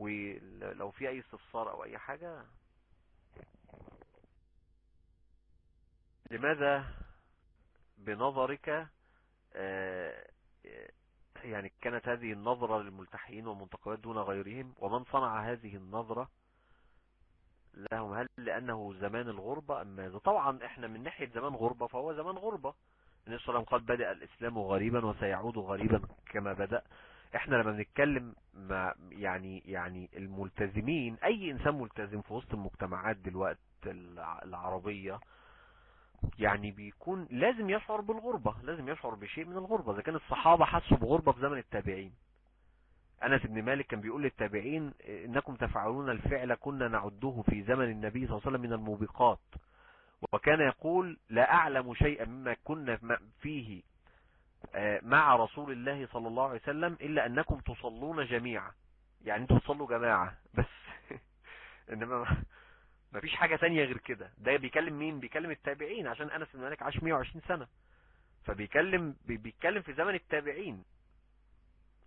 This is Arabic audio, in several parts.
ولو في أي استفسار أو أي حاجة لماذا بنظرك يعني كانت هذه النظرة للملتحين والمنتقبات دون غيرهم ومن صنع هذه النظرة لهم؟ هل لأنه زمان الغربة أم ماذا؟ طبعا إحنا من ناحية زمان غربة فهو زمان غربة. النبي صلى الله عليه وسلم قال بدأ الإسلام غريبا وسيعود غريبا كما بدأ. إحنا لما بنتكلم مع يعني يعني الملتزمين أي إنسان ملتزم في وسط المجتمعات دلوقتي العربية يعني بيكون لازم يشعر بالغربة لازم يشعر بشيء من الغربة. إذا كان الصحابة حسوا بغربة في زمن التابعين. أنس بن مالك كان بيقول للتابعين إنكم تفعلون الفعل كنا نعده في زمن النبي صلى الله عليه وسلم من الموبقات. وكان يقول لا أعلم شيئا مما كنا فيه مع رسول الله صلى الله عليه وسلم إلا أنكم تصلون جميعا. يعني أنتوا تصلوا جماعة بس. إنما ما فيش حاجة تانية غير كده. ده بيكلم مين؟ بيكلم التابعين عشان أنس بن مالك عاش 120 سنة. فبيكلم بيتكلم في زمن التابعين.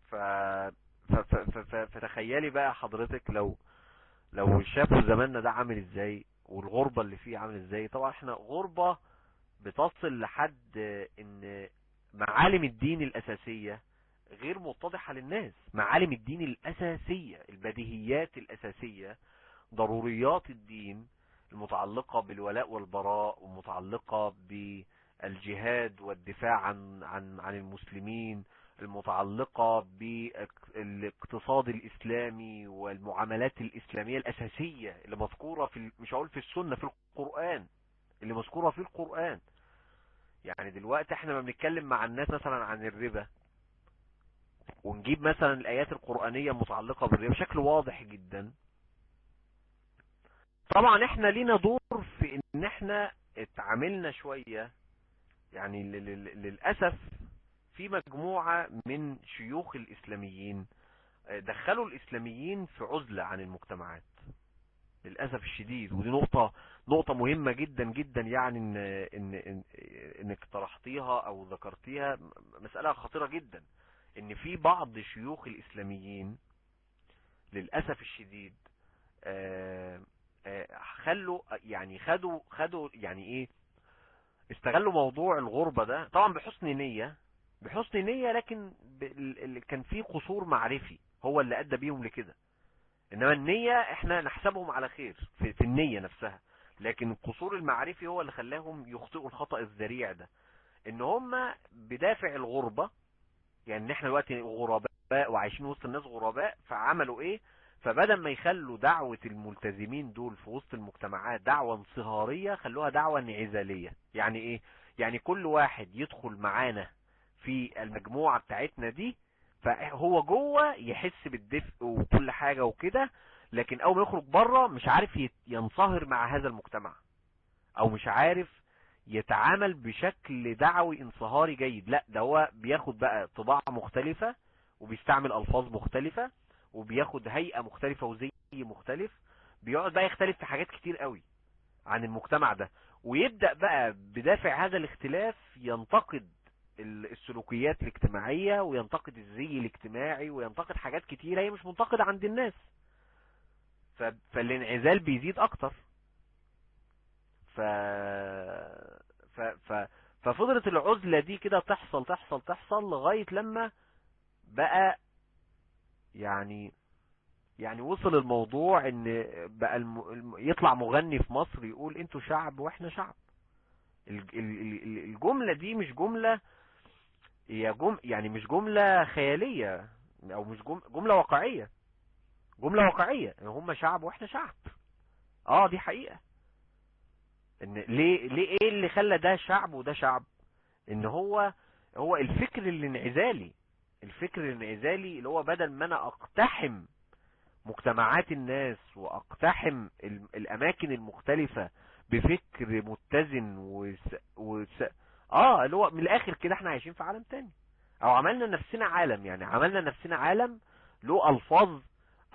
ف فتخيلي بقى حضرتك لو لو شافوا زماننا ده عامل إزاي والغربة اللي فيه عامل إزاي. طبعا إحنا غربة بتصل لحد إن معالم الدين الأساسية غير متضحة للناس. معالم الدين الأساسية البديهيات الأساسية ضروريات الدين المتعلقة بالولاء والبراء ومتعلقة بالجهاد والدفاع عن عن عن المسلمين المتعلقة بالاقتصاد الإسلامي والمعاملات الإسلامية الأساسية اللي مذكورة في مش هقول في السنة في القرآن اللي مذكورة في القرآن. يعني دلوقتي إحنا ما بنتكلم مع الناس مثلا عن الربا ونجيب مثلا الآيات القرآنية المتعلقة بالربا بشكل واضح جدا طبعا إحنا لينا دور في إن إحنا اتعاملنا شوية يعني للأسف في مجموعة من شيوخ الإسلاميين دخلوا الإسلاميين في عزلة عن المجتمعات. للأسف الشديد. ودي نقطة نقطة مهمة جدا جدا يعني إن, إن, إن إنك طرحتيها أو ذكرتيها مسألة خطيرة جدا. إن في بعض شيوخ الإسلاميين للأسف الشديد آآ آآ خلوا يعني خدوا خدوا يعني إيه استغلوا موضوع الغربة ده طبعا بحسن نية بحسن نية لكن كان في قصور معرفي هو اللي أدى بيهم لكده. إنما النية إحنا نحسبهم على خير في, في النية نفسها. لكن القصور المعرفي هو اللي خلاهم يخطئوا الخطأ الذريع ده. إن هم بدافع الغربة يعني إحنا دلوقتي غرباء وعايشين وسط الناس غرباء فعملوا إيه؟ فبدل ما يخلوا دعوة الملتزمين دول في وسط المجتمعات دعوة انصهارية خلوها دعوة انعزالية. يعني إيه؟ يعني كل واحد يدخل معانا في المجموعة بتاعتنا دي فهو جوه يحس بالدفء وكل حاجة وكده لكن أول ما يخرج بره مش عارف ينصهر مع هذا المجتمع أو مش عارف يتعامل بشكل دعوي انصهاري جيد. لا ده هو بياخد بقى طباع مختلفة وبيستعمل ألفاظ مختلفة وبياخد هيئة مختلفة وزي مختلف بيقعد بقى يختلف في حاجات كتير قوي عن المجتمع ده. ويبدأ بقى بدافع هذا الاختلاف ينتقد السلوكيات الاجتماعية وينتقد الزي الاجتماعي وينتقد حاجات كتيرة هي مش منتقدة عند الناس. فالانعزال بيزيد أكتر ف... ف... ف... ففضلت العزلة دي كده تحصل تحصل تحصل لغاية لما بقى يعني يعني وصل الموضوع إن بقى الم... يطلع مغني في مصر يقول أنتوا شعب وإحنا شعب الجملة دي مش جملة هي جم يعني مش جملة خيالية أو مش جم... جملة واقعية. جملة واقعية إن هم شعب وإحنا شعب. آه دي حقيقة. إن ليه ليه إيه اللي خلى ده شعب وده شعب؟ إن هو هو الفكر الانعزالي الفكر الانعزالي اللي هو بدل ما أنا أقتحم مجتمعات الناس وأقتحم الأماكن المختلفة بفكر متزن وس... وس... آه اللي هو من الآخر كده إحنا عايشين في عالم تاني. أو عملنا نفسنا عالم يعني عملنا نفسنا عالم له ألفاظ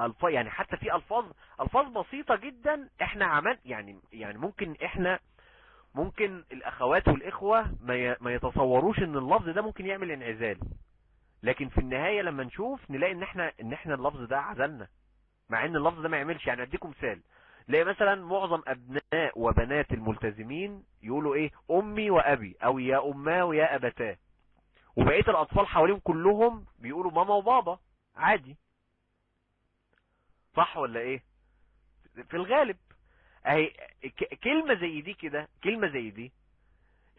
الفاظ يعني حتى في ألفاظ ألفاظ بسيطة جدا إحنا عمل يعني يعني ممكن إحنا ممكن الأخوات والإخوة ما. ما يتصوروش إن اللفظ ده ممكن يعمل انعزال. لكن في النهاية لما نشوف نلاقي إن إحنا إن إحنا اللفظ ده عزلنا. مع إن اللفظ ده ما يعملش. يعني أديكم مثال. ليه مثلا معظم أبناء وبنات الملتزمين يقولوا إيه؟ أمي وأبي أو يا اماه ويا ابتاه وبقية الأطفال حواليهم كلهم بيقولوا ماما وبابا. عادي. صح ولا إيه؟ في الغالب. أهي كلمة زي دي كده كلمة زي دي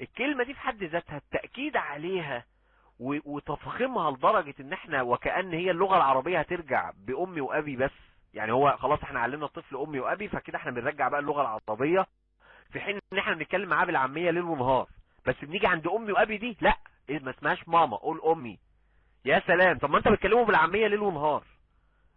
الكلمة دي في حد ذاتها التأكيد عليها وتفخمها لدرجة إن إحنا وكأن هي اللغة العربية هترجع بأمي وأبي بس. يعني هو خلاص إحنا علمنا الطفل أمي وأبي فكده إحنا بنرجع بقى اللغة العربية في حين إن إحنا بنتكلم معاه بالعامية ليل ونهار. بس بنيجي عند أمي وأبي دي لأ إيه ما اسمهاش ماما قول أمي. يا سلام! طب ما انت بتكلمه بالعامية ليل ونهار.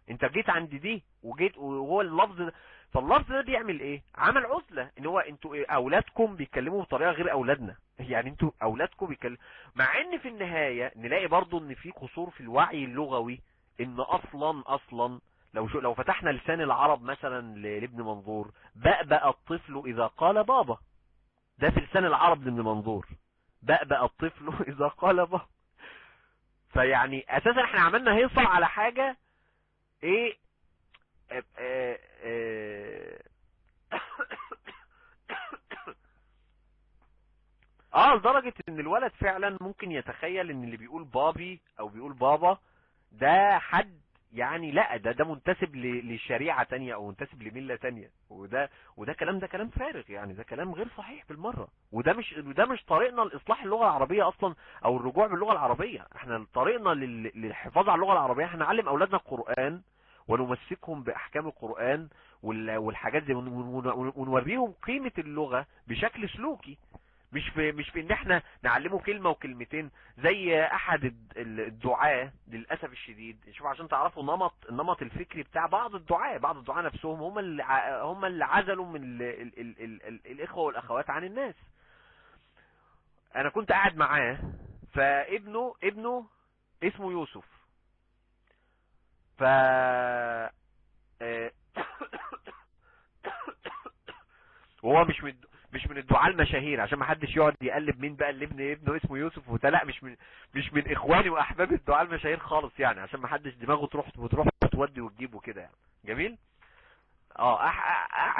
انت جيت عند دي وجيت وهو اللفظ ده. فاللفظ ده بيعمل إيه؟ عمل عزلة. إن هو أنتوا إيه أولادكم بيتكلموا بطريقة غير أولادنا. يعني أنتوا أولادكم بيتكلموا مع إن في النهاية نلاقي برضو إن في قصور في الوعي اللغوي إن أصلا أصلا لو شو لو فتحنا لسان العرب مثلا لابن منظور بأبأ الطفل إذا قال بابا. ده في لسان العرب لابن منظور. بأبأ الطفل إذا قال بابا. فيعني أساسا إحنا عملنا هيصة على حاجة إيه آه آه. آه لدرجة إن الولد فعلا ممكن يتخيل إن اللي بيقول بابي أو بيقول بابا ده حد يعني لا ده ده منتسب لشريعة تانية أو منتسب لملة تانية. وده وده كلام ده كلام فارغ يعني ده كلام غير صحيح بالمرة. وده مش وده مش طريقنا لإصلاح اللغة العربية أصلا أو الرجوع باللغة العربية. إحنا طريقنا للحفاظ على اللغة العربية. إحنا نعلم أولادنا القرآن ونمسكهم بأحكام القرآن والحاجات دي ونوريهم قيمة اللغة بشكل سلوكي. مش في مش في ان إحنا نعلمه كلمة وكلمتين زي أحد الدعاة للأسف الشديد. شوف عشان تعرفوا نمط النمط الفكري بتاع بعض الدعاة بعض الدعاة نفسهم هم اللي هم اللي عزلوا من ال ال ال ال ال الإخوة والأخوات عن الناس. أنا كنت قاعد معاه فابنه ابنه اسمه يوسف. ف وهو مش من مش من الدعاء المشاهير عشان ما حدش يقعد يقلب مين بقى اللي ابن ابنه اسمه يوسف وده لا مش من مش من إخواني واحبابي الدعاء المشاهير خالص يعني عشان ما حدش دماغه تروح وتروح تودي وتجيب وكده يعني. جميل؟ آه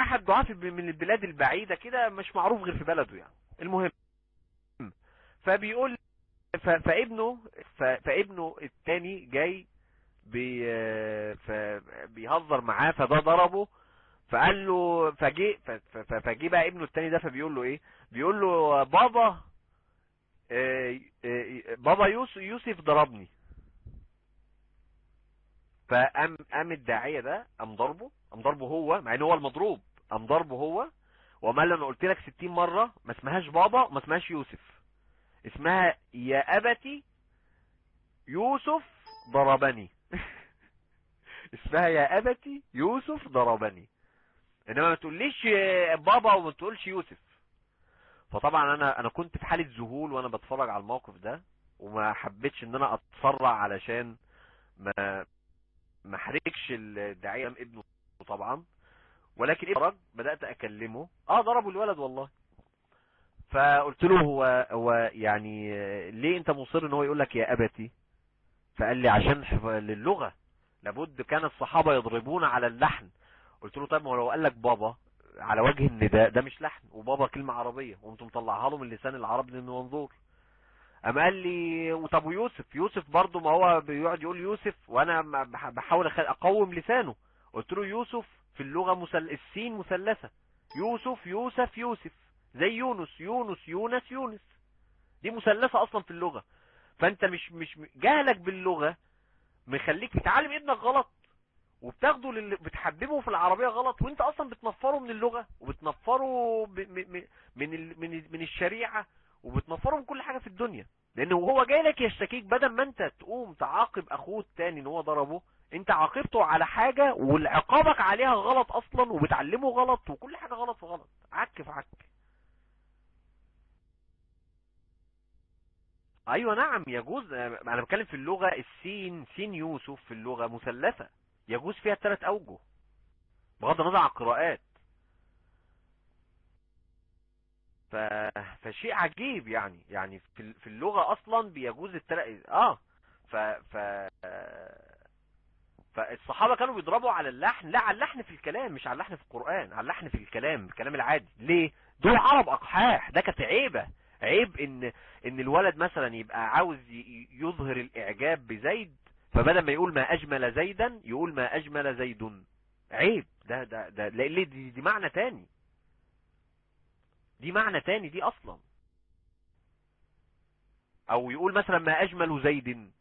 أحد دعاة من البلاد البعيدة كده مش معروف غير في بلده يعني. المهم فبيقول فابنه فابنه التاني جاي بي بيهزر معاه فده ضربه فقال له فجي فجي بقى ابنه التاني ده فبيقول له إيه؟ بيقول له بابا بابا يوسف يوسف ضربني. فقام قام الداعية ده قام ضربه قام ضربه هو مع إن هو المضروب قام ضربه هو وما أنا قلت لك 60 مرة ما اسمهاش بابا وما اسمهاش يوسف. اسمها يا أبتي يوسف ضربني. اسمها يا أبتي يوسف ضربني. إنما ما تقوليش بابا وما تقولش يوسف. فطبعا أنا أنا كنت في حالة ذهول وأنا بتفرج على الموقف ده وما حبيتش إن أنا أتسرع علشان ما ما أحرجش الداعية ابنه طبعا. ولكن اتفرج بدأت أكلمه. آه ضربوا الولد والله. فقلت له هو هو يعني ليه أنت مصر إن هو يقول لك يا أبتي؟ فقال لي عشان للغة. لابد كان الصحابة يضربون على اللحن. قلت له طيب ما لو قال لك بابا على وجه النداء ده مش لحن وبابا كلمة عربية وقمت مطلعها له من لسان العرب منظور. اما قال لي طب ويوسف يوسف برضه ما هو بيقعد يقول يوسف وأنا بحاول أقوم لسانه. قلت له يوسف في اللغة مسل... السين مثلثة. يوسف يوسف يوسف. زي يونس يونس يونس يونس. دي مثلثة أصلا في اللغة. فأنت مش مش جهلك باللغة مخليك بتعلم ابنك غلط. وبتاخده لل... بتحببه في العربية غلط وانت أصلا بتنفره من اللغة وبتنفره ب... م... م... من ال... من من الشريعة وبتنفره من كل حاجة في الدنيا. لأنه هو جاي لك يشتكيك بدل ما انت تقوم تعاقب أخوه التاني إن هو ضربه انت عاقبته على حاجة والعقابك عليها غلط أصلا وبتعلمه غلط وكل حاجة غلط في غلط. عك في عك. أيوه نعم يجوز أنا بتكلم في اللغة السين سين يوسف في اللغة مثلثة. يجوز فيها ثلاث أوجه بغض النظر عن القراءات. ف... فشيء عجيب يعني يعني في في اللغة أصلا بيجوز التلات آه ف ف فالصحابة كانوا بيضربوا على اللحن لا على اللحن في الكلام مش على اللحن في القرآن على اللحن في الكلام الكلام العادي. ليه؟ دول عرب أقحاح ده كانت عيبة. عيب ان إن الولد مثلا يبقى عاوز يظهر الإعجاب بزيد فبدل ما يقول ما أجمل زيدا يقول ما أجمل زيد. عيب. ده ده ده ليه؟ دي, دي معنى تاني. دي معنى تاني دي أصلا. أو يقول مثلا ما أجمل زيد.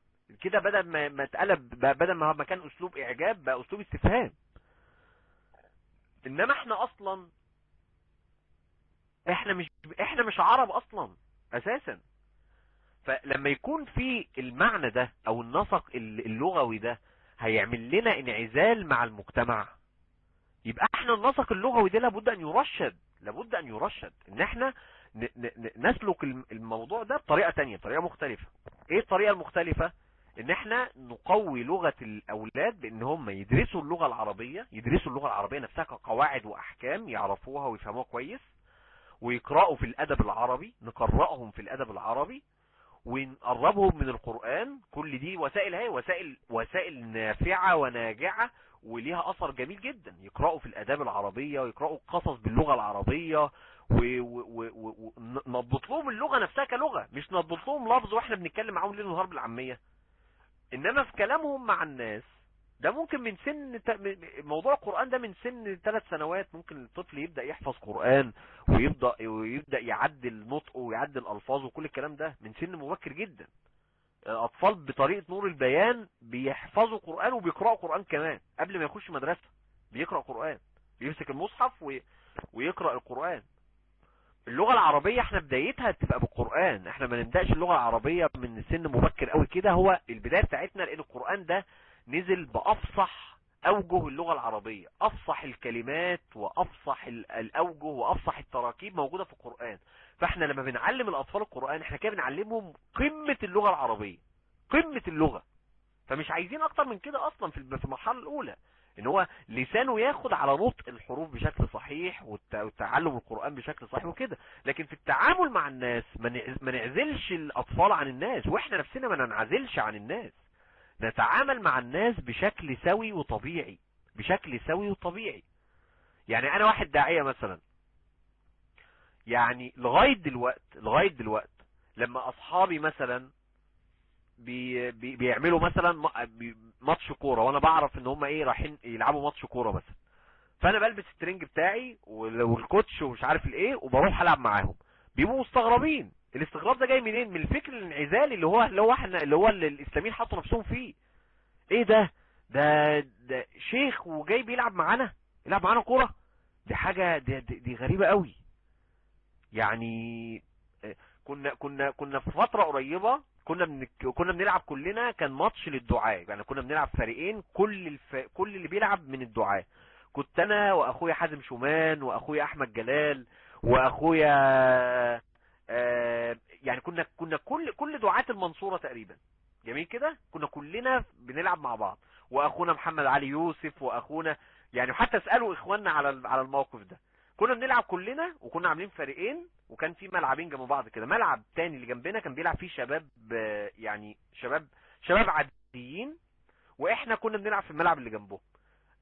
كده بدل ما ما اتقلب بدل ما ما كان أسلوب إعجاب بقى أسلوب استفهام. إنما إحنا أصلا إحنا مش إحنا مش عرب أصلا أساسا. فلما يكون في المعنى ده أو النسق اللغوي ده هيعمل لنا انعزال مع المجتمع. يبقى إحنا النسق اللغوي ده لابد أن يرشد لابد أن يرشد. إن إحنا نسلك الموضوع ده بطريقة تانية بطريقة مختلفة. إيه الطريقة المختلفة؟ إن إحنا نقوي لغة الأولاد بإن هم يدرسوا اللغة العربية يدرسوا اللغة العربية نفسها كقواعد وأحكام يعرفوها ويفهموها كويس ويقرأوا في الأدب العربي نقرأهم في الأدب العربي ونقربهم من القرآن كل دي وسائل هي وسائل وسائل نافعة وناجعة وليها أثر جميل جدا. يقرأوا في الآداب العربية ويقرأوا قصص باللغة العربية ونضبط لهم اللغة نفسها كلغة. مش نضبط لهم لفظ وإحنا بنتكلم معاهم ليل ونهار بالعامية. إنما في كلامهم مع الناس ده ممكن من سن موضوع القرآن ده من سن ثلاث سنوات ممكن الطفل يبدأ يحفظ قرآن ويبدأ ويبدأ يعدل نطقه ويعدل ألفاظه وكل الكلام ده من سن مبكر جدا. اطفال بطريقة نور البيان بيحفظوا قرآن وبيقرأوا قرآن كمان قبل ما يخش مدرسة بيقرأ قرآن بيمسك المصحف ويقرأ القرآن. اللغة العربية إحنا بدايتها تبقى بالقرآن إحنا ما نبدأش اللغة العربية من سن مبكر قوي كده هو البداية بتاعتنا لأن القرآن ده نزل بأفصح أوجه اللغة العربية. أفصح الكلمات وأفصح الأوجه وأفصح التراكيب موجودة في القرآن. فإحنا لما بنعلم الأطفال القرآن إحنا كده بنعلمهم قمة اللغة العربية. قمة اللغة. فمش عايزين أكتر من كده أصلا في المرحلة الأولى. إن هو لسانه ياخد على نطق الحروف بشكل صحيح والتعلم القرآن بشكل صحيح وكده. لكن في التعامل مع الناس ما نعزلش الأطفال عن الناس. وإحنا نفسنا ما ننعزلش عن الناس. نتعامل مع الناس بشكل سوي وطبيعي بشكل سوي وطبيعي. يعني أنا واحد داعية مثلا. يعني لغاية دلوقت لغاية دلوقت لما أصحابي مثلا بي بي بيعملوا مثلا ماتش كورة وأنا بعرف إن هم إيه رايحين يلعبوا ماتش كورة مثلا. فأنا بلبس الترنج بتاعي والكوتش ومش عارف الإيه وبروح ألعب معاهم. بيبقوا مستغربين. الاستغراب ده جاي منين؟ من الفكر الانعزالي اللي هو اللي هو إحنا اللي هو اللي الإسلاميين حطوا نفسهم فيه. إيه ده؟ ده ده شيخ وجاي بيلعب معانا يلعب معانا كورة. دي حاجة دي, دي, دي غريبة قوي. يعني كنا كنا كنا في فترة قريبة كنا من كنا بنلعب كلنا كان ماتش للدعاء. يعني كنا بنلعب فريقين كل الف... كل اللي بيلعب من الدعاء. كنت أنا وأخويا حازم شومان وأخويا أحمد جلال وأخويا يعني كنا كنا كل كل دعاة المنصورة تقريبا. جميل كده؟ كنا كلنا بنلعب مع بعض. وأخونا محمد علي يوسف وأخونا يعني حتى اسالوا إخواننا على على الموقف ده. كنا بنلعب كلنا وكنا عاملين فريقين وكان في ملعبين جنب بعض كده. ملعب تاني اللي جنبنا كان بيلعب فيه شباب يعني شباب شباب عاديين وإحنا كنا بنلعب في الملعب اللي جنبه.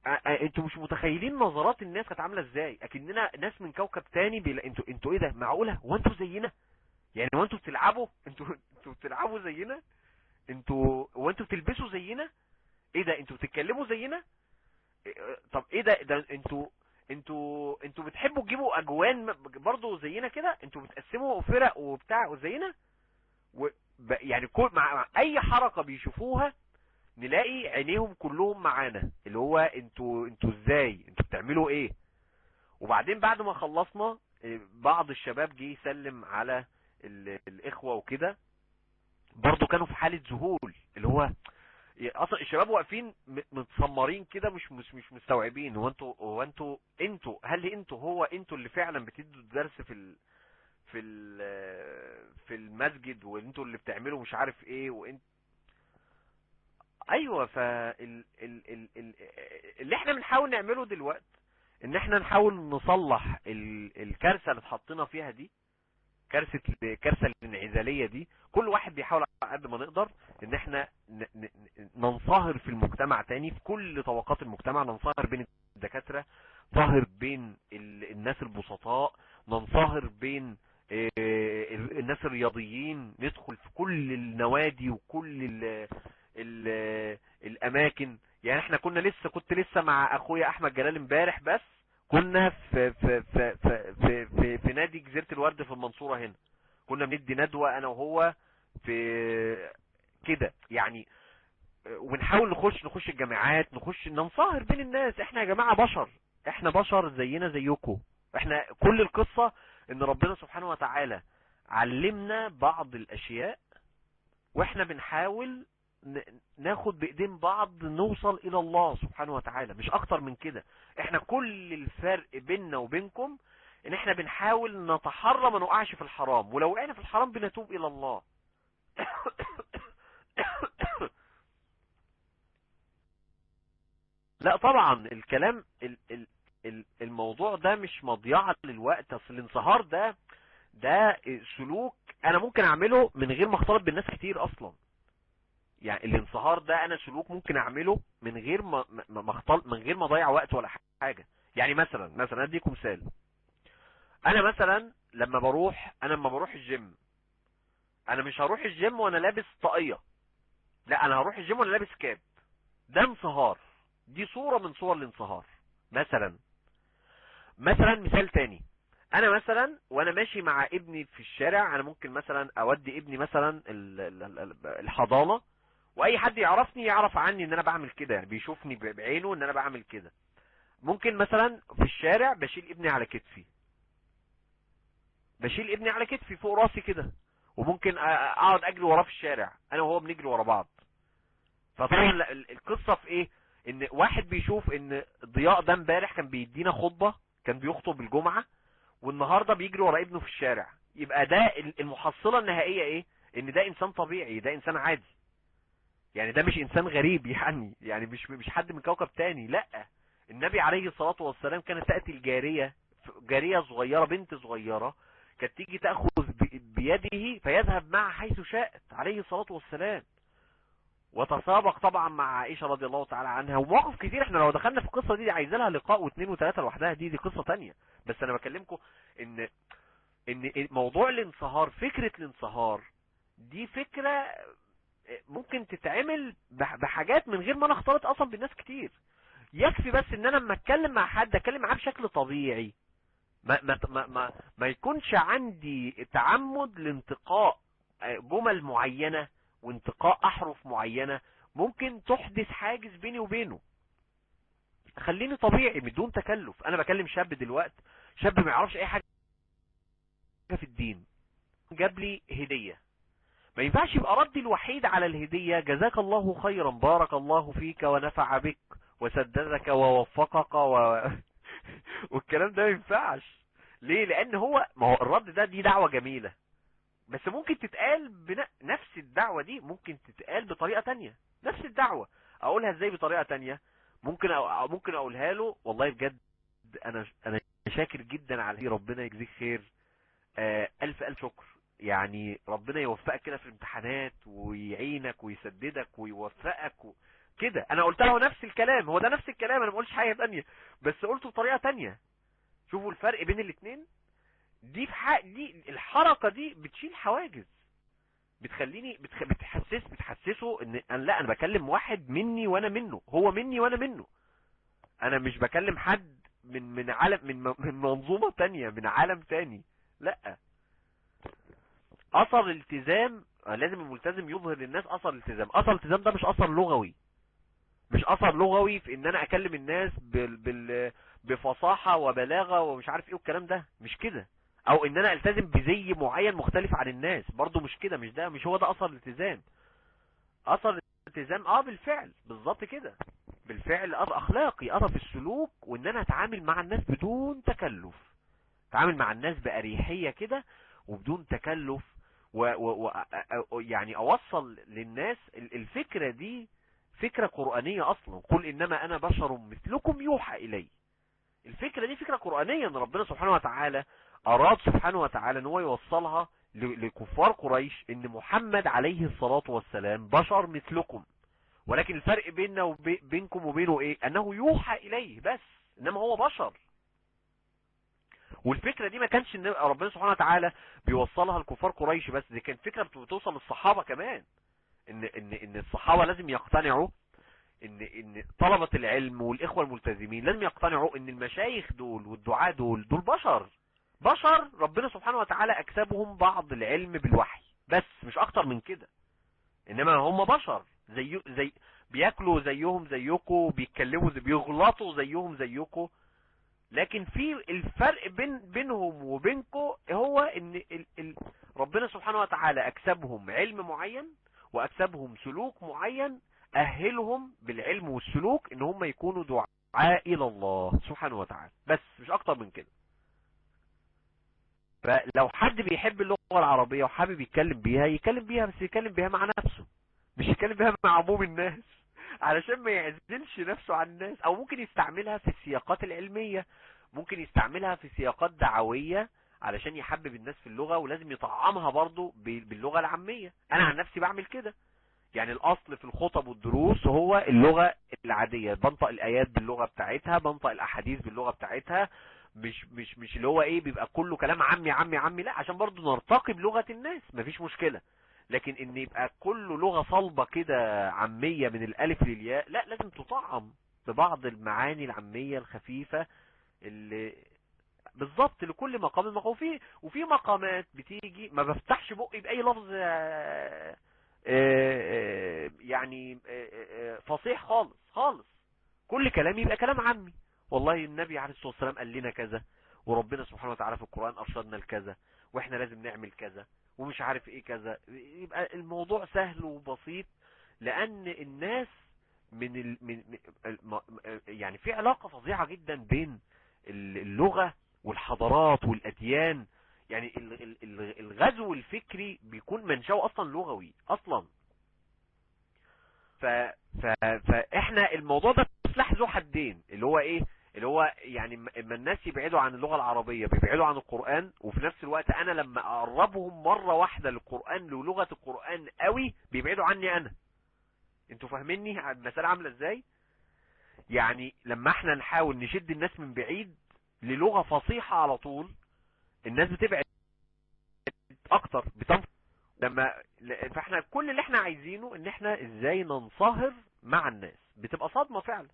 أنتوا مش متخيلين نظرات الناس كانت عاملة إزاي. اكننا ناس من كوكب تاني بيلا... أنتوا أنتوا إيه ده؟ معقولة؟ هو أنتوا زينا؟ يعني هو أنتوا بتلعبوا؟ أنتوا أنتوا بتلعبوا زينا؟ أنتوا هو أنتوا بتلبسوا زينا؟ إيه ده؟ أنتوا بتتكلموا زينا؟ طب إيه ده؟ ده أنتوا أنتوا أنتوا بتحبوا تجيبوا اجوان برضه زينا كده؟ أنتوا بتقسموا فرق وبتاع زينا و... يعني كل. مع أي حركة بيشوفوها نلاقي عينيهم كلهم معانا اللي هو أنتوا أنتوا إزاي؟ أنتوا بتعملوا إيه؟ وبعدين بعد ما خلصنا بعض الشباب جه يسلم على الإخوة وكده. برضو كانوا في حالة ذهول اللي هو أصلا الشباب واقفين متسمرين كده مش مش مش مستوعبين. هو أنتوا هو أنتوا أنتوا هل أنتوا هو أنتوا اللي فعلا بتدوا الدرس في ال في ال في المسجد وانتوا اللي بتعملوا مش عارف إيه وانت أيوه ف ال... ال... ال... ال... اللي إحنا بنحاول نعمله دلوقتي إن إحنا نحاول نصلح ال... الكارثة اللي اتحطينا فيها دي كارثة كارثة الانعزالية دي كل واحد بيحاول على قد ما نقدر إن إحنا ننصهر في المجتمع تاني في كل طبقات المجتمع ننصهر بين الدكاترة ننصهر بين الناس البسطاء ننصهر بين الناس الرياضيين ندخل في كل النوادي وكل الأماكن. يعني إحنا كنا لسه كنت لسه مع أخويا أحمد جلال إمبارح بس كنا في في في في في, في, في نادي جزيرة الورد في المنصورة هنا. كنا بندي ندوة أنا وهو في كده. يعني وبنحاول نخش نخش الجامعات نخش ننصهر بين الناس. إحنا يا جماعة بشر. إحنا بشر زينا زيكم. إحنا كل القصة إن ربنا سبحانه وتعالى علمنا بعض الأشياء وإحنا بنحاول ناخد بإيدين بعض نوصل إلى الله سبحانه وتعالى. مش أكتر من كده. إحنا كل الفرق بيننا وبينكم إن إحنا بنحاول نتحرى ما نقعش في الحرام. ولو وقعنا في الحرام بنتوب إلى الله. لا طبعا الكلام الموضوع ده مش مضيعة للوقت. أصل الانصهار ده ده سلوك أنا ممكن أعمله من غير ما أختلط بالناس كتير أصلا. يعني الانصهار ده أنا سلوك ممكن أعمله من غير ما ما اختلط من غير ما أضيع وقت ولا حاجة. يعني مثلا مثلا اديكم مثال. أنا مثلا لما بروح أنا لما بروح الجيم أنا مش هروح الجيم وأنا لابس طاقية. لا أنا هروح الجيم وأنا لابس cap. ده انصهار. دي صورة من صور الانصهار. مثلا مثلا مثال تاني. أنا مثلا وأنا ماشي مع ابني في الشارع أنا ممكن مثلا أودي ابني مثلا الحضانة وأي حد يعرفني يعرف عني إن أنا بعمل كده يعني بيشوفني بعينه إن أنا بعمل كده. ممكن مثلا في الشارع بشيل ابني على كتفي. بشيل ابني على كتفي فوق راسي كده وممكن أقعد أجري وراه في الشارع أنا وهو بنجري ورا بعض. فطبعا القصة في إيه؟ إن واحد بيشوف إن ضياء ده امبارح كان بيدينا خطبة كان بيخطب الجمعة والنهاردة بيجري ورا ابنه في الشارع. يبقى ده المحصلة النهائية إيه؟ إن ده إنسان طبيعي ده إنسان عادي. يعني ده مش إنسان غريب يعني يعني مش مش حد من كوكب تاني لأ. النبي عليه الصلاة والسلام كانت تأتي الجارية جارية صغيرة بنت صغيرة كانت تيجي تأخذ بيده فيذهب معها حيث شاءت عليه الصلاة والسلام. وتسابق طبعا مع عائشة رضي الله تعالى عنها. ومواقف كتير إحنا لو دخلنا في القصة دي, دي عايزة لها لقاء واثنين وثلاثة لوحدها. دي دي قصة تانية. بس أنا بكلمكم إن إن موضوع الانصهار فكرة الانصهار دي فكرة ممكن تتعمل بحاجات من غير ما أنا أختلط أصلا بالناس كتير. يكفي بس إن أنا لما أتكلم مع حد أتكلم معاه بشكل طبيعي. ما ما ما ما, ما يكونش عندي تعمد لانتقاء جمل معينة وانتقاء أحرف معينة ممكن تحدث حاجز بيني وبينه. خليني طبيعي بدون تكلف. أنا بكلم شاب دلوقت شاب ما يعرفش أي حاجة في الدين. جاب لي هدية. ما ينفعش يبقى ردي الوحيد على الهدية جزاك الله خيرا بارك الله فيك ونفع بك وسددك ووفقك و... والكلام ده ما ينفعش. ليه؟ لأن هو ما هو الرد ده دي دعوة جميلة. بس ممكن تتقال بن... نفس الدعوة دي ممكن تتقال بطريقة تانية. نفس الدعوة. أقولها إزاي بطريقة تانية؟ ممكن أو... ممكن أقولها له والله بجد أنا أنا شاكر جدا على ربنا يجزيك خير. آه ألف ألف شكر. يعني ربنا يوفقك كده في الامتحانات ويعينك ويسددك ويوفقك و... كده. أنا قلت له نفس الكلام. هو ده نفس الكلام. أنا ما بقولش حاجة ثانية بس قلته بطريقة ثانية شوفوا الفرق بين الاثنين دي في حق دي الحركة دي بتشيل حواجز. بتخليني بتخ... بتحسس بتحسسه إن أنا لا أنا بكلم واحد مني وأنا منه. هو مني وأنا منه. أنا مش بكلم حد من من عالم من من منظومة ثانية من عالم ثاني لا. أثر التزام لازم الملتزم يظهر للناس أثر الالتزام. أثر الالتزام ده مش أثر لغوي. مش أثر لغوي في إن أنا أكلم الناس بال... بال... بفصاحة وبلاغة ومش عارف إيه والكلام ده. مش كده. أو إن أنا ألتزم بزي معين مختلف عن الناس. برضو مش كده. مش ده. مش هو ده أثر الالتزام. أثر الالتزام آه بالفعل. بالظبط كده. بالفعل أثر أخلاقي أثر في السلوك وإن أنا أتعامل مع الناس بدون تكلف. أتعامل مع الناس بأريحية كده وبدون تكلف و... و... و... يعني أوصل للناس الفكرة دي فكرة قرآنية أصلا. قل إنما أنا بشر مثلكم يوحى إلي. الفكرة دي فكرة قرآنية إن ربنا سبحانه وتعالى أراد سبحانه وتعالى إن هو يوصلها لكفار قريش إن محمد عليه الصلاة والسلام بشر مثلكم. ولكن الفرق بيننا وبينكم وبينه إيه؟ أنه يوحى إليه بس. إنما هو بشر. والفكرة دي ما كانش ان ربنا سبحانه وتعالى بيوصلها لكفار قريش بس دي كانت فكرة بتوصل للصحابة كمان. ان ان إن الصحابة لازم يقتنعوا ان إن طلبة العلم والإخوة الملتزمين لازم يقتنعوا إن المشايخ دول والدعاء دول دول بشر. بشر ربنا سبحانه وتعالى أكسبهم بعض العلم بالوحي. بس مش أكتر من كده. إنما هم بشر. زي زي بياكلوا زيهم زيكم بيتكلموا زي بيغلطوا زيهم زيكم لكن في الفرق بين بينهم وبينكم هو إن ال ال ربنا سبحانه وتعالى أكسبهم علم معين وأكسبهم سلوك معين أهلهم بالعلم والسلوك إن هم يكونوا دعاء إلى الله سبحانه وتعالى. بس مش أكتر من كده. فلو حد بيحب اللغة العربية وحابب يتكلم بيها يتكلم بيها بس يتكلم بيها مع نفسه مش يتكلم بيها مع عموم الناس. علشان ما يعزلش نفسه عن الناس أو ممكن يستعملها في السياقات العلمية ممكن يستعملها في سياقات دعوية علشان يحبب الناس في اللغة ولازم يطعمها برضو باللغة العامية. أنا عن نفسي بعمل كده. يعني الأصل في الخطب والدروس هو اللغة العادية بنطق الآيات باللغة بتاعتها بنطق الأحاديث باللغة بتاعتها مش مش مش اللي هو إيه بيبقى كله كلام عمي عمي عمي لا عشان برضو نرتقي بلغة الناس مفيش مشكلة. لكن إن يبقى كله لغة صلبة كده عامية من الألف للياء لا لازم تطعم ببعض المعاني العامية الخفيفة اللي بالظبط لكل مقام مقام وفي وفي مقامات بتيجي ما بفتحش بقي بأي لفظ يعني فصيح خالص خالص. كل كلامي يبقى كلام عامي. والله النبي عليه الصلاة والسلام قال لنا كذا وربنا سبحانه وتعالى في القرآن أرشدنا لكذا وإحنا لازم نعمل كذا. ومش عارف إيه كذا. يبقى الموضوع سهل وبسيط لأن الناس من, ال... من يعني في علاقة فظيعة جدا بين اللغة والحضارات والأديان. يعني الغزو الفكري بيكون منشأه أصلا لغوي أصلا. ف... ف... فإحنا الموضوع ده سلاح ذو حدين اللي هو إيه؟ اللي هو يعني اما الناس يبعدوا عن اللغة العربية بيبعدوا عن القرآن وفي نفس الوقت أنا لما أقربهم مرة واحدة للقرآن للغة القرآن قوي بيبعدوا عني أنا. أنتوا فاهميني؟ المسألة عاملة إزاي؟ يعني لما إحنا نحاول نشد الناس من بعيد للغة فصيحة على طول الناس بتبعد أكتر بتنف لما فإحنا كل اللي إحنا عايزينه إن إحنا إزاي ننصهر مع الناس. بتبقى صدمة فعلا.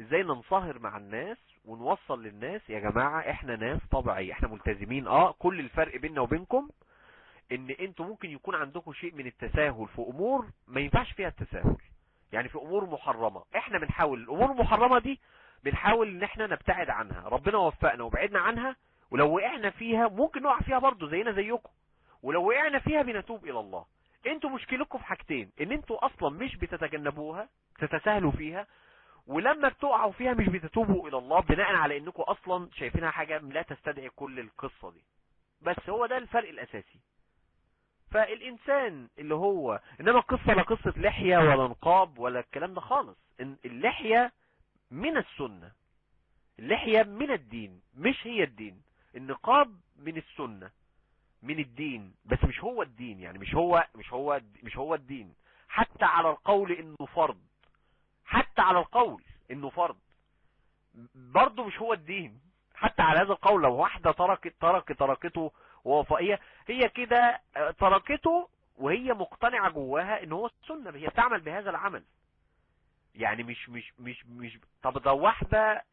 إزاي ننصهر مع الناس ونوصل للناس يا جماعة إحنا ناس طبيعية إحنا ملتزمين. آه كل الفرق بيننا وبينكم ان أنتوا ممكن يكون عندكم شيء من التساهل في امور ما ينفعش فيها التساهل. يعني في امور محرمة. إحنا بنحاول الأمور المحرمة دي بنحاول ان إحنا نبتعد عنها. ربنا وفقنا وبعدنا عنها ولو وقعنا فيها ممكن نقع فيها برضه زينا زيكم. ولو وقعنا فيها بنتوب إلى الله. أنتوا مشكلتكم في حاجتين ان أنتوا أصلا مش بتتجنبوها تتساهلوا فيها ولما بتقعوا فيها مش بتتوبوا إلى الله بناء على إنكم أصلا شايفينها حاجة لا تستدعي كل القصة دي. بس هو ده الفرق الأساسي. فالإنسان اللي هو إنما القصة لا قصة لحية ولا نقاب ولا الكلام ده خالص. اللحية من السنة. اللحية من الدين. مش هي الدين. النقاب من السنة. من الدين. بس مش هو الدين يعني. مش هو مش هو مش هو الدين. حتى على القول إنه فرض. حتى على القول إنه فرض. برضه مش هو الدين حتى على هذا القول لو واحدة تركت ترك تركته وهي هي كده تركته وهي مقتنعة جواها إن هو السنة هي بتعمل بهذا العمل. يعني مش مش مش مش طب ده واحدة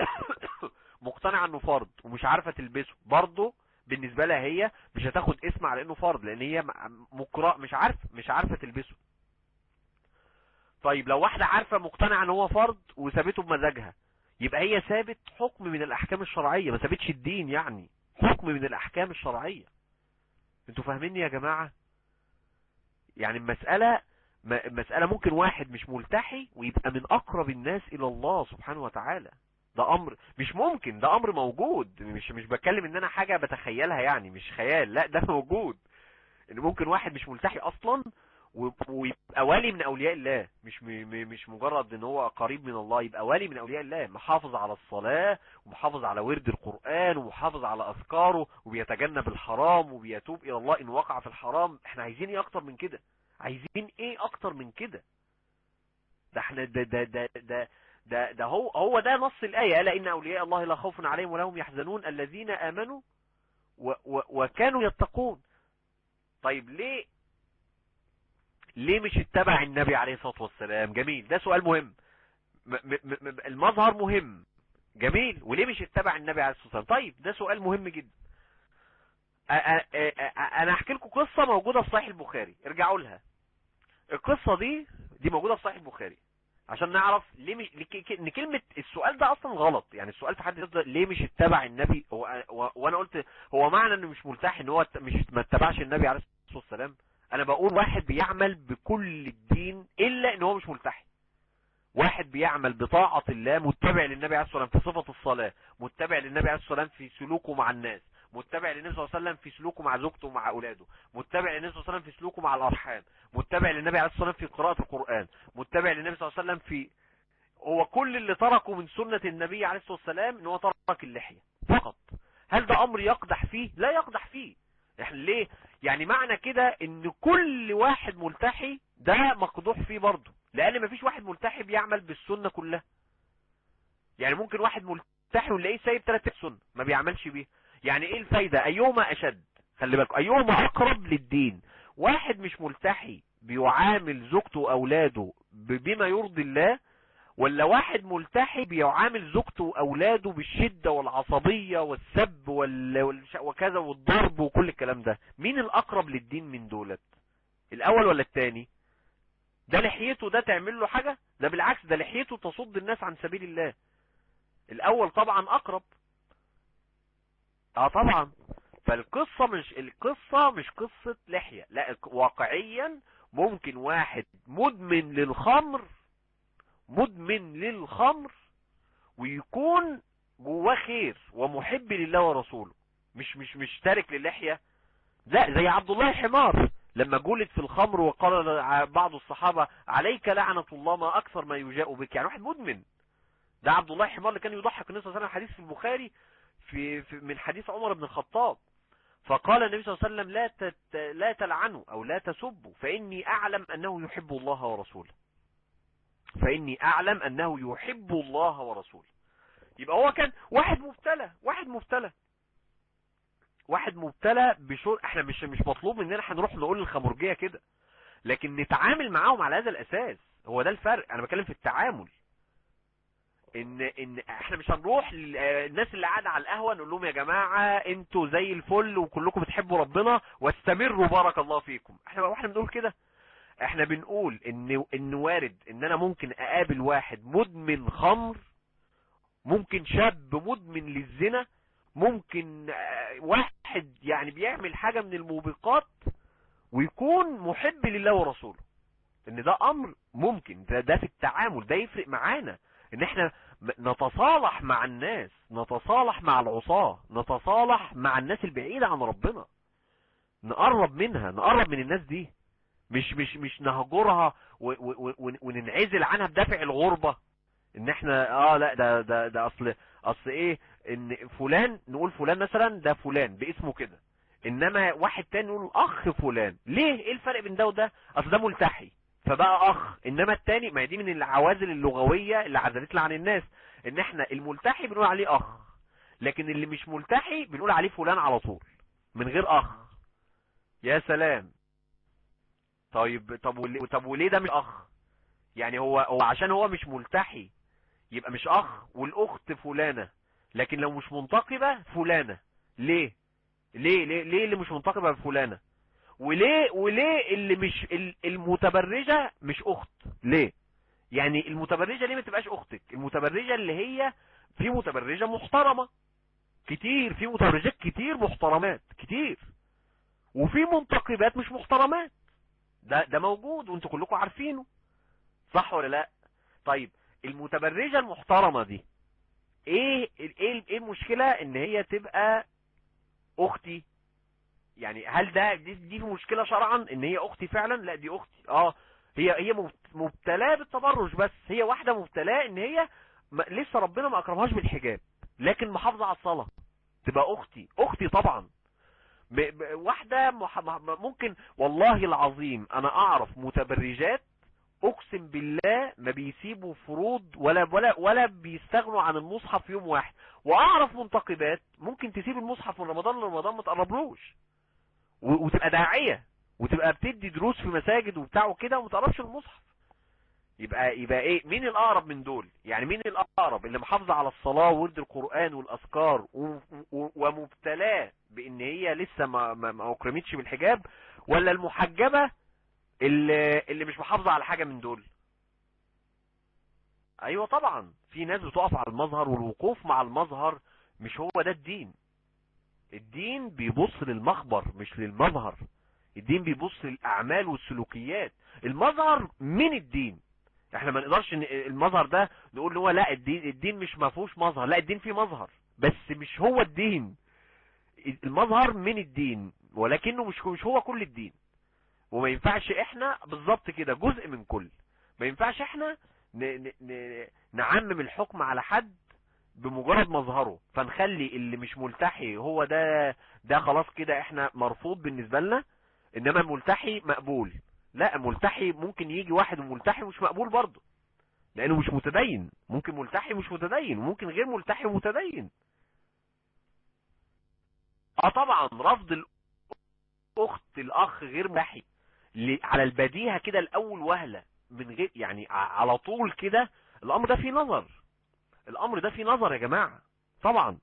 مقتنعة إنه فرض ومش عارفة تلبسه برضه بالنسبة لها هي مش هتاخد اسم على إنه فرض لأن هي مقرأ مش عارف مش عارفة تلبسه. طيب لو واحدة عارفة مقتنعة إن هو فرض وسابته بمزاجها يبقى هي سابت حكم من الأحكام الشرعية ما سابتش الدين يعني حكم من الأحكام الشرعية. أنتوا فاهميني يا جماعة؟ يعني المسألة مسألة ممكن واحد مش ملتحي ويبقى من أقرب الناس إلى الله سبحانه وتعالى. ده أمر مش ممكن ده أمر موجود. مش مش بتكلم إن أنا حاجة بتخيلها يعني مش خيال لا ده موجود. إن ممكن واحد مش ملتحي أصلا ويبقى ولي من أولياء الله. مش مش مجرد إن هو قريب من الله يبقى ولي من أولياء الله. محافظ على الصلاة ومحافظ على ورد القرآن ومحافظ على أذكاره وبيتجنب الحرام وبيتوب إلى الله إن وقع في الحرام. إحنا عايزين إيه أكتر من كده؟ عايزين إيه أكتر من كده؟ ده إحنا ده ده ده ده ده, ده هو هو ده نص الآية. ألا إن أولياء الله لا خوف عليهم ولا هم يحزنون. الذين آمنوا و و وكانوا يتقون. طيب ليه ليه مش اتبع النبي عليه الصلاة والسلام؟ جميل. ده سؤال مهم. المظهر مهم. جميل. وليه مش اتبع النبي عليه الصلاة والسلام؟ طيب ده سؤال مهم جدا. أنا احكي لكم قصة موجودة في صحيح البخاري. ارجعوا لها. القصة دي دي موجودة في صحيح البخاري. عشان نعرف ليه مش إن كلمة السؤال ده أصلا غلط. يعني السؤال في حد ذاته ليه مش اتبع النبي؟ هو وأنا قلت هو معنى إنه مش ملتحي إن هو مش ما اتبعش النبي عليه الصلاة والسلام؟ أنا بقول واحد بيعمل بكل الدين الا ان هو مش ملتحي واحد بيعمل بطاعة الله متبع للنبي عليه الصلاة والسلام في صفة الصلاة متبع للنبي عليه الصلاة والسلام في سلوكه مع الناس متبع للنبي صلى الله عليه وسلم في سلوكه مع زوجته ومع أولاده متبع للنبي صلى الله عليه وسلم في سلوكه مع الارحام متبع للنبي عليه الصلاة والسلام في قراءة القرآن متبع للنبي صلى الله عليه وسلم في هو كل اللي تركه من سنة النبي عليه الصلاة والسلام إن هو ترك اللحية فقط. هل ده أمر يقدح فيه؟ لا يقدح فيه. إحنا ليه يعني معنى كده إن كل واحد ملتحي ده مقدوح فيه برضه لأن مفيش واحد ملتحي بيعمل بالسنة كلها. يعني ممكن واحد ملتحي ونلاقيه سايب ثلاث سنة ما بيعملش بيه يعني إيه الفايدة؟ أيهما أشد؟ خلي بالكم أيهما أقرب للدين؟ واحد مش ملتحي بيعامل زوجته واولاده بما يرضي الله ولا واحد ملتحي بيعامل زوجته وأولاده بالشدة والعصبية والسب وكذا والضرب وكل الكلام ده. مين الأقرب للدين من دولت؟ الأول ولا التاني؟ ده لحيته ده تعمل له حاجة؟ ده بالعكس ده لحيته تصد الناس عن سبيل الله. الأول طبعا أقرب. آه طبعا. فالقصة مش القصة مش قصة لحية. لا واقعيا ممكن واحد مدمن للخمر مدمن للخمر ويكون جواه خير ومحب لله ورسوله. مش مش مش تارك للحية. لا زي عبد الله الحمار لما جولد في الخمر وقال بعض الصحابة عليك لعنة الله ما أكثر ما يجاء بك. يعني واحد مدمن. ده عبد الله الحمار اللي كان يضحك النبي صلى الله عليه وسلم حديث في البخاري في, في من حديث عمر بن الخطاب. فقال النبي صلى الله عليه وسلم لا لا تلعنوا أو لا تسبوا فإني أعلم أنه يحب الله ورسوله. فإني أعلم أنه يحب الله ورسوله. يبقى هو كان واحد مبتلى واحد مبتلى. واحد مبتلى بشر إحنا مش مش مطلوب مننا هنروح نقول للخمرجيه كده. لكن نتعامل معاهم على هذا الأساس. هو ده الفرق. أنا بتكلم في التعامل. ان إن إحنا مش هنروح الناس اللي قاعدة على القهوة نقول لهم يا جماعة أنتوا زي الفل وكلكم بتحبوا ربنا واستمروا بارك الله فيكم. إحنا إحنا بنقول كده. إحنا بنقول إن إن وارد إن أنا ممكن أقابل واحد مدمن خمر ممكن شاب مدمن للزنا ممكن واحد يعني بيعمل حاجة من الموبقات ويكون محب لله ورسوله. إن ده أمر ممكن ده, ده في التعامل ده يفرق معانا. إن إحنا نتصالح مع الناس نتصالح مع العصاة نتصالح مع الناس البعيدة عن ربنا. نقرب منها نقرب من الناس دي. مش مش مش نهجرها وننعزل عنها بدافع الغربة ان إحنا آه لا ده ده ده أصل أصل إيه؟ إن فلان نقول فلان مثلا ده فلان باسمه كده. إنما واحد تاني نقول أخ فلان. ليه؟ إيه الفرق بين ده وده؟ أصل ده ملتحي. فبقى أخ. إنما التاني ما دي من العوازل اللغوية اللي عزلتنا عن الناس. إن إحنا الملتحي بنقول عليه أخ. لكن اللي مش ملتحي بنقول عليه فلان على طول. من غير أخ. يا سلام. طيب طب وليه طب وليه ده مش أخ؟ يعني هو هو عشان هو مش ملتحي يبقى مش أخ والأخت فلانة لكن لو مش منتقبة فلانة. ليه؟ ليه ليه ليه اللي مش منتقبة فلانة؟ وليه وليه اللي مش المتبرجة مش أخت؟ ليه؟ يعني المتبرجة ليه ما تبقاش أختك؟ المتبرجة اللي هي في متبرجة محترمة. كتير في متبرجات كتير محترمات كتير. وفي منتقبات مش محترمات. ده ده موجود وانتوا كلكم عارفينه. صح ولا لا؟ طيب المتبرجة المحترمة دي إيه إيه إيه المشكلة ان هي تبقى أختي؟ يعني هل ده دي, دي في مشكلة شرعا ان هي أختي فعلا؟ لا دي أختي آه هي هي مبت- مبتلاه بالتبرج بس هي واحدة مبتلاه ان هي لسه ربنا ما أكرمهاش بالحجاب لكن محافظة على الصلاة تبقى أختي أختي طبعا. واحدة ممكن والله العظيم أنا أعرف متبرجات أقسم بالله ما بيسيبوا فروض ولا ولا ولا بيستغنوا عن المصحف يوم واحد. وأعرف منتقبات ممكن تسيب المصحف من رمضان لرمضان ما تقربلوش. وتبقى داعية. وتبقى بتدي دروس في مساجد وبتاع وكده وما تقربش المصحف. يبقى يبقى إيه؟ مين الأقرب من دول؟ يعني مين الأقرب اللي محافظة على الصلاة وورد القرآن والأذكار ومبتلاه بإن هي لسه ما ما أكرمتش بالحجاب ولا المحجبة اللي اللي مش محافظة على حاجة من دول؟ أيوه طبعا. في ناس بتقف على المظهر والوقوف مع المظهر مش هو ده الدين. الدين بيبص للمخبر مش للمظهر. الدين بيبص للأعمال والسلوكيات. المظهر من الدين. إحنا ما نقدرش المظهر ده نقول ان هو لا الدين الدين مش ما فيهوش مظهر. لا الدين فيه مظهر بس مش هو الدين. المظهر من الدين ولكنه مش مش هو كل الدين. وما ينفعش إحنا بالظبط كده جزء من كل. ما ينفعش إحنا. نعمم الحكم على حد بمجرد مظهره. فنخلي اللي مش ملتحي هو ده ده خلاص كده إحنا مرفوض بالنسبة لنا انما الملتحي مقبول. لا ملتحي ممكن يجي واحد ملتحي مش مقبول برضه. لأنه مش متدين. ممكن ملتحي مش متدين وممكن غير ملتحي ومتدين. آه طبعا رفض الأخت الأخ غير ملتحي. على البديهة كده الأول وهلة من غير يعني على طول كده الأمر ده فيه نظر. الأمر ده فيه نظر يا جماعة طبعا.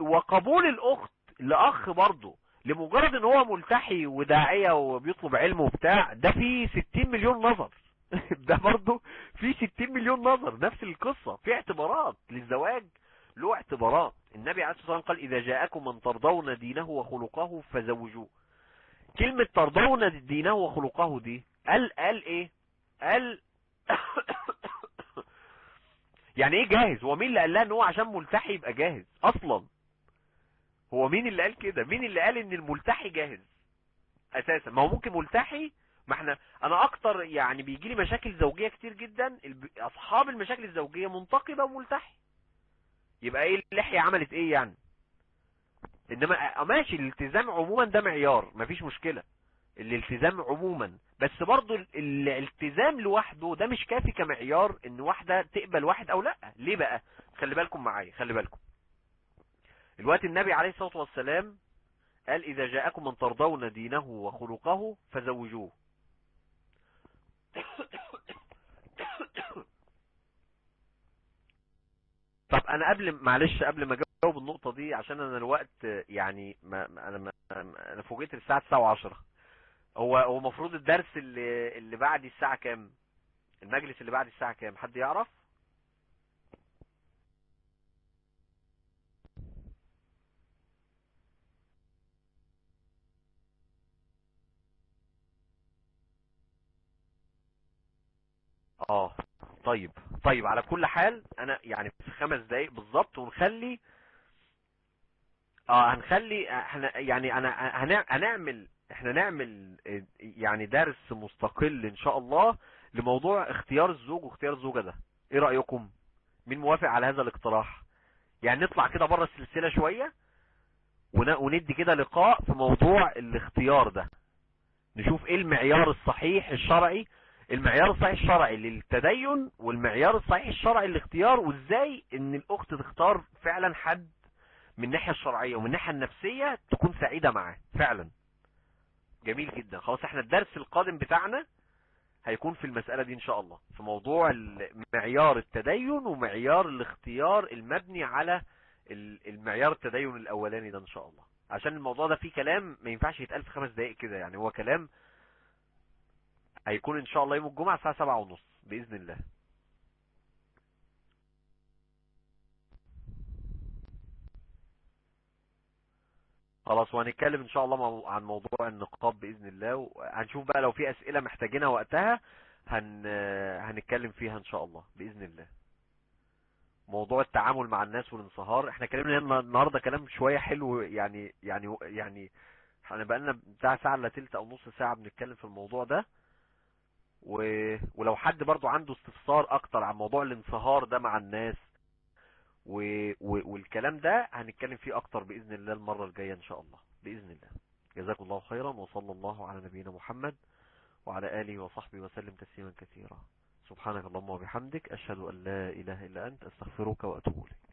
وقبول الأخت لأخ برضه لمجرد إن هو ملتحي وداعية وبيطلب علم وبتاع ده فيه 60 مليون نظر. ده برضه فيه 60 مليون نظر نفس القصة. في اعتبارات للزواج له اعتبارات. النبي عليه الصلاة والسلام قال إذا جاءكم من ترضون دينه وخلقه فزوجوه. كلمة ترضون دينه وخلقه دي قال قال إيه؟ قال يعني إيه جاهز؟ هو مين اللي قال لها إن هو عشان ملتحي يبقى جاهز؟ أصلا. هو مين اللي قال كده؟ مين اللي قال إن الملتحي جاهز؟ أساسا. ما هو ممكن ملتحي ما إحنا أنا أكتر يعني بيجي لي مشاكل زوجية كتير جدا أصحاب المشاكل الزوجية منتقبة وملتحي. يبقى إيه اللحية عملت إيه يعني؟ إنما آه، ماشي الالتزام عموما ده معيار مفيش مشكلة. الالتزام عموما. بس برضو ال- الالتزام لوحده ده مش كافي كمعيار إن واحدة تقبل واحد أو لأ. ليه بقى؟ خلي بالكم معايا خلي بالكم. الوقت النبي عليه الصلاة والسلام قال إذا جاءكم من ترضون دينه وخلقه فزوجوه. طب أنا قبل معلش قبل ما أجاوب النقطة دي عشان أنا الوقت يعني ما- أنا ما أنا فوجئت الساعة 9 و10 هو هو المفروض الدرس اللي اللي بعد الساعة كام؟ المجلس اللي بعد الساعة كام؟ حد يعرف؟ آه. طيب. طيب على كل حال أنا يعني في خمس دقايق بالظبط ونخلي آه هنخلي إحنا يعني أنا هنع- هنعمل إحنا نعمل يعني درس مستقل إن شاء الله لموضوع اختيار الزوج واختيار الزوجة ده. إيه رأيكم؟ مين موافق على هذا الاقتراح؟ يعني نطلع كده بره السلسلة شوية ون- وندي كده لقاء في موضوع الاختيار ده. نشوف إيه المعيار الصحيح الشرعي المعيار الصحيح الشرعي للتدين والمعيار الصحيح الشرعي للاختيار وازاي إن الأخت تختار فعلا حد من الناحية الشرعية ومن الناحية النفسية تكون سعيدة معاه فعلا. جميل جدا. خلاص إحنا الدرس القادم بتاعنا هيكون في المسألة دي إن شاء الله في موضوع معيار التدين ومعيار الاختيار المبني على ال- المعيار التدين الأولاني ده إن شاء الله. عشان الموضوع ده فيه كلام ما ينفعش يتقال في خمس دقايق كده يعني هو كلام هيكون إن شاء الله يوم الجمعة الساعة سبعة ونص بإذن الله. خلاص وهنتكلم إن شاء الله عن موضوع النقاب بإذن الله وهنشوف بقى لو في أسئلة محتاجينها وقتها هن هنتكلم فيها إن شاء الله بإذن الله. موضوع التعامل مع الناس والانصهار إحنا اتكلمنا النهارده كلام شوية حلو يعني يعني يعني إحنا بقالنا بتاع ساعة إلا تلت أو نص ساعة بنتكلم في الموضوع ده. ولو حد برضو عنده استفسار أكتر عن موضوع الانصهار ده مع الناس و... و... والكلام ده هنتكلم فيه أكتر بإذن الله المرة الجاية إن شاء الله. بإذن الله. جزاكم الله خيرا وصلى الله على نبينا محمد وعلى آله وصحبه وسلم تسليما كثيرا. سبحانك اللهم وبحمدك أشهد أن لا إله إلا أنت أستغفرك وأتوب إليك.